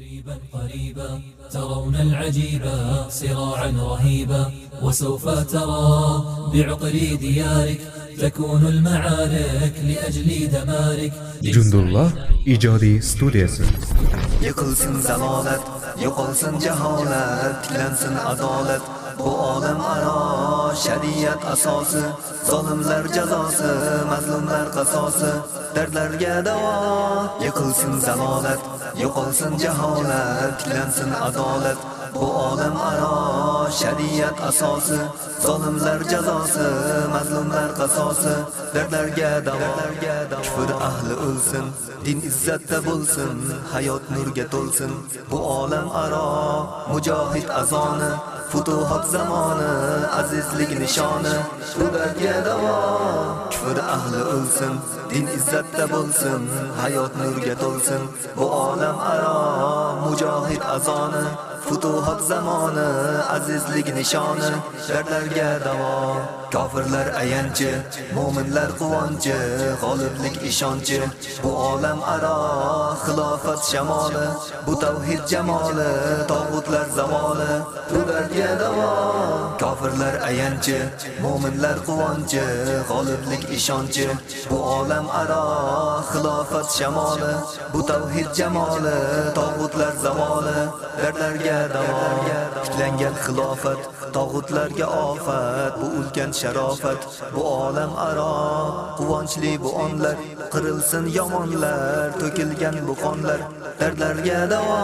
قريبا قريبا ترون العجيبة صراعا رهيبا. وسوف ترى بعقر ديارك تكون المعارك لأجل دمارك. جند الله إيجادي ستوديوز يقلسن زلالت يقلسن جهالت لنسن عدالت بو olam aro shariat asosi, zolimlar jazosi, mazlumlar qasosi, dardlarga davo. yiqilsin zalolat, yo'qolsin jaholat, tiklansin adolat. Bu olam aro shariat asosi, zolimlar jazosi, mazlumlar qasosi, dardlarga davo. Kufr ahli o'lsin, din izzatda bo'lsin, hayot nurga to'lsin. Bu olam aro mujohid azoni, futuhat zamoni, azizlik nishoni. Bu dardga davo. Kufr ahli o'lsin, din izzatda bo'lsin, hayot nurga to'lsin. Bu olam aro mujohid azoni, futuhat zamoni, azizlik nishoni. Dardlarga davo. Kofirlar ayanchi, mo'minlar quvonchi, g'oliblik ishonchi. Bu olam aro xilofat shamoli, bu tavhid jamoli, tog'utlar zavoli. dardga davo. Kofirlar ayanchi, mo'minlar quvonchi, g'oliblik ishonchi. Bu olam aro xilofat shamoli, bu tavhid jamoli, tog'utlar zamoni Dardlarga davo. Tiklangan xilofat, tog'utlarga ofat, bu ulkan sharofat, bu olam aro quvonchli bu onlar, qirilsin yomonlar, to'kilgan bu qonlar, dardlarga davo.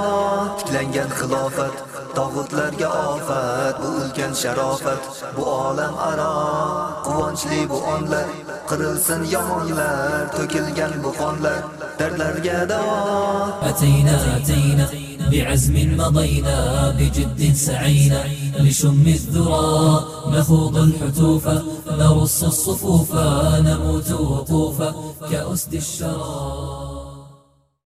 Tiklangan xilofat, tog'utlarga ofat, bu ulkan sharofat, bu olam aro quvonchli bu onlar, qirilsin yomonlar, to'kilgan bu qonlar, dardlarga davo. أتينا أتينا بعزم مضينا بجد سعينا لشم الذرى نخوض الحتوف نرص الصفوف نموت وقوفا كأسد الشرى